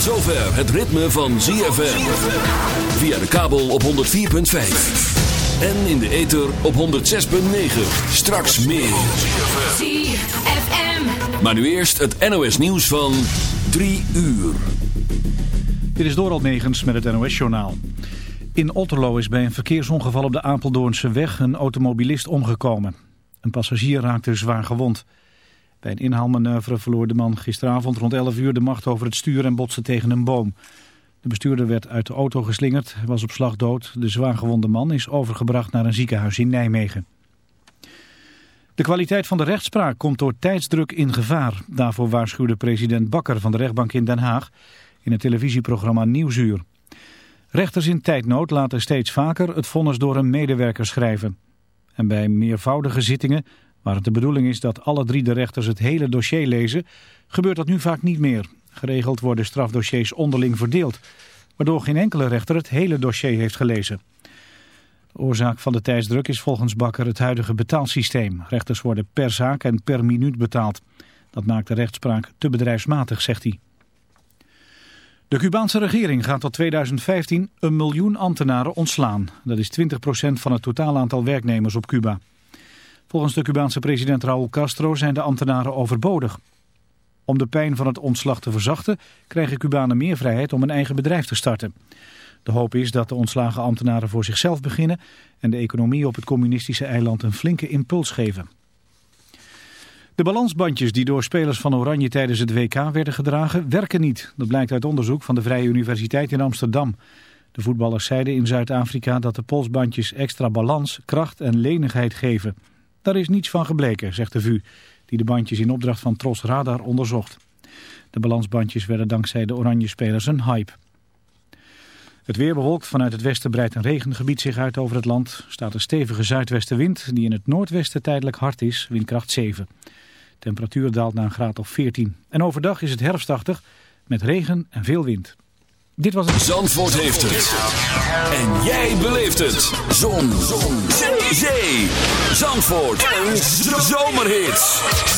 zover het ritme van ZFM. Via de kabel op 104.5. En in de ether op 106.9. Straks meer. ZFM. Maar nu eerst het NOS nieuws van 3 uur. Dit is Doral Megens met het NOS-journaal. In Otterlo is bij een verkeersongeval op de Apeldoornse weg een automobilist omgekomen. Een passagier raakte zwaar gewond. Bij een inhaalmanoeuvre verloor de man gisteravond rond 11 uur de macht over het stuur en botste tegen een boom. De bestuurder werd uit de auto geslingerd, was op slag dood. De zwaargewonde man is overgebracht naar een ziekenhuis in Nijmegen. De kwaliteit van de rechtspraak komt door tijdsdruk in gevaar. Daarvoor waarschuwde president Bakker van de rechtbank in Den Haag in het televisieprogramma Nieuwsuur. Rechters in tijdnood laten steeds vaker het vonnis door een medewerker schrijven. En bij meervoudige zittingen, waar het de bedoeling is dat alle drie de rechters het hele dossier lezen, gebeurt dat nu vaak niet meer. Geregeld worden strafdossiers onderling verdeeld, waardoor geen enkele rechter het hele dossier heeft gelezen. De oorzaak van de tijdsdruk is volgens Bakker het huidige betaalsysteem. Rechters worden per zaak en per minuut betaald. Dat maakt de rechtspraak te bedrijfsmatig, zegt hij. De Cubaanse regering gaat tot 2015 een miljoen ambtenaren ontslaan. Dat is 20% van het totaal aantal werknemers op Cuba. Volgens de Cubaanse president Raúl Castro zijn de ambtenaren overbodig. Om de pijn van het ontslag te verzachten krijgen Cubanen meer vrijheid om een eigen bedrijf te starten. De hoop is dat de ontslagen ambtenaren voor zichzelf beginnen en de economie op het communistische eiland een flinke impuls geven. De balansbandjes die door spelers van Oranje tijdens het WK werden gedragen, werken niet. Dat blijkt uit onderzoek van de Vrije Universiteit in Amsterdam. De voetballers zeiden in Zuid-Afrika dat de polsbandjes extra balans, kracht en lenigheid geven. Daar is niets van gebleken, zegt de VU, die de bandjes in opdracht van Tros Radar onderzocht. De balansbandjes werden dankzij de Oranje spelers een hype. Het weer bewolkt. Vanuit het westen breidt een regengebied zich uit over het land. Staat een stevige zuidwestenwind die in het noordwesten tijdelijk hard is, windkracht 7. Temperatuur daalt naar een graad of 14. En overdag is het herfstachtig met regen en veel wind. Dit was het... Zandvoort heeft het. En jij beleeft het. Zon. Zon. Zee. Zee. Zandvoort. Een zomerhit.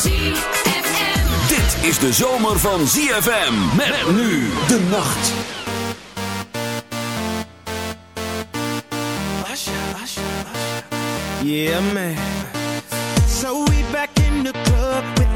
ZFM. Dit is de zomer van ZFM. Met nu de nacht. Yeah, man. So we back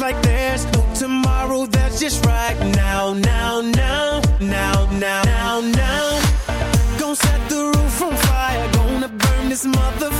like there's no tomorrow. That's just right now, now, now, now, now, now, now. Gonna set the roof on fire. Gonna burn this motherfucker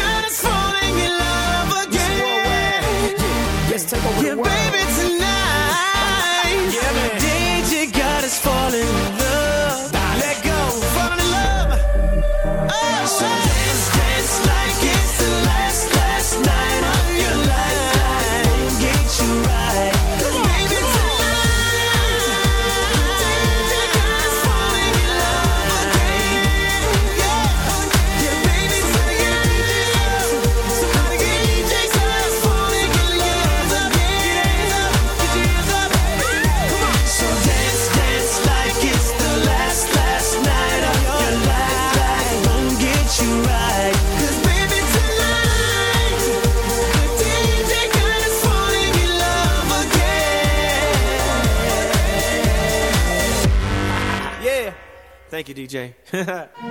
DJ.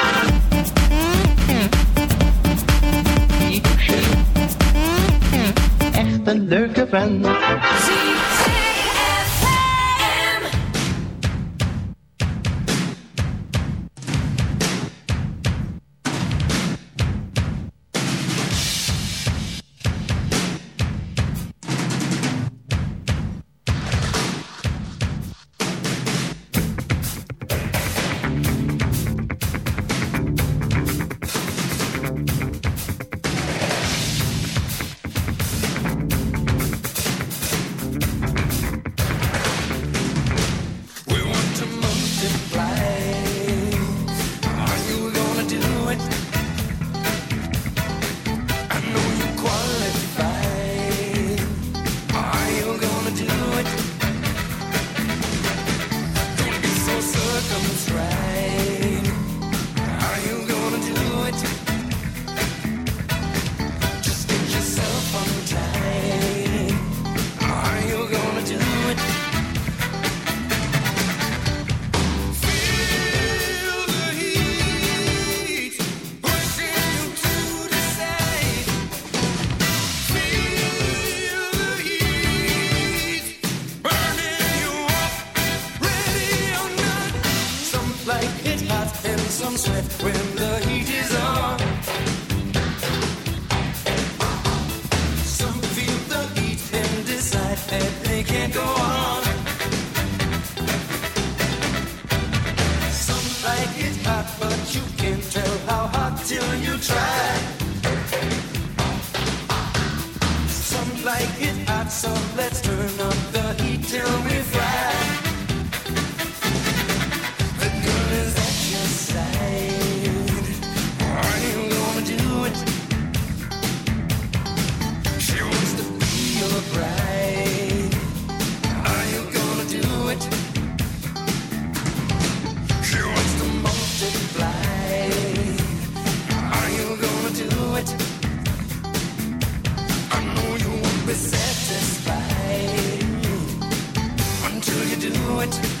you do it?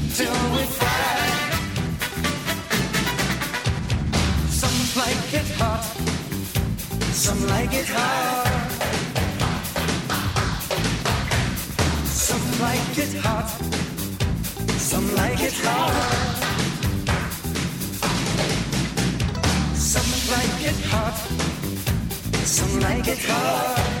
some like it hot.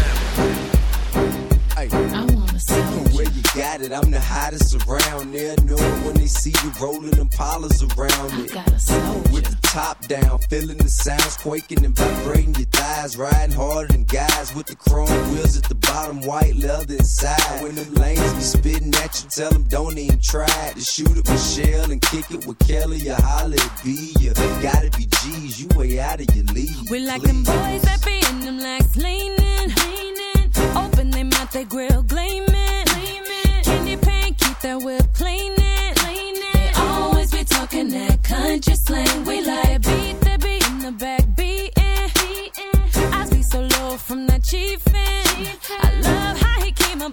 Got it. I'm the hottest around. They'll know when they see you rolling them polars around it. With the top down, feeling the sounds quaking and vibrating your thighs. Riding harder than guys with the chrome wheels at the bottom, white leather inside. When them lanes be spitting at you, tell them don't even try to shoot it with Shell and kick it with Kelly or holla at B. You gotta be G's, you way out of your league. We like them boys that be in them legs leaning, leaning. Open they mouth, they grill gleaming. That whip cleaning, cleaning. They always be talking that country slang. We like beat they be in the back beating, beating. I be so low from that chiefin'. I love how he keep my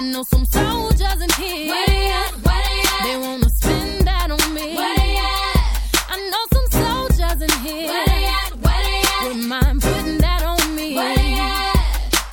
I know some soldiers in here. Where they at? Where they at? They wanna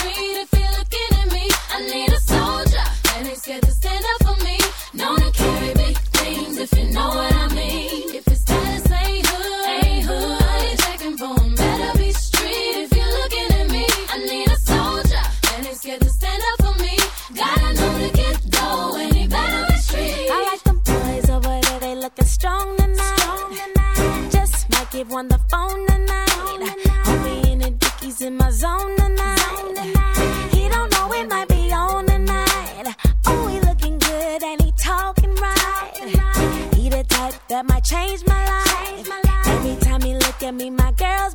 street if you're looking at me. I need a soldier that ain't scared to stand up for me. Known to carry big things if you know what I mean. If his status ain't hood, ain't hood, I ain't checking for him. Better be street if you're looking at me. I need a soldier that ain't scared to stand up for me. Gotta know to get dough and he better be street. I like them boys over there, they looking strong tonight. Just might give one the phone tonight. Homie in the dickies in my zone that might change my life. Every time he look at me, my girls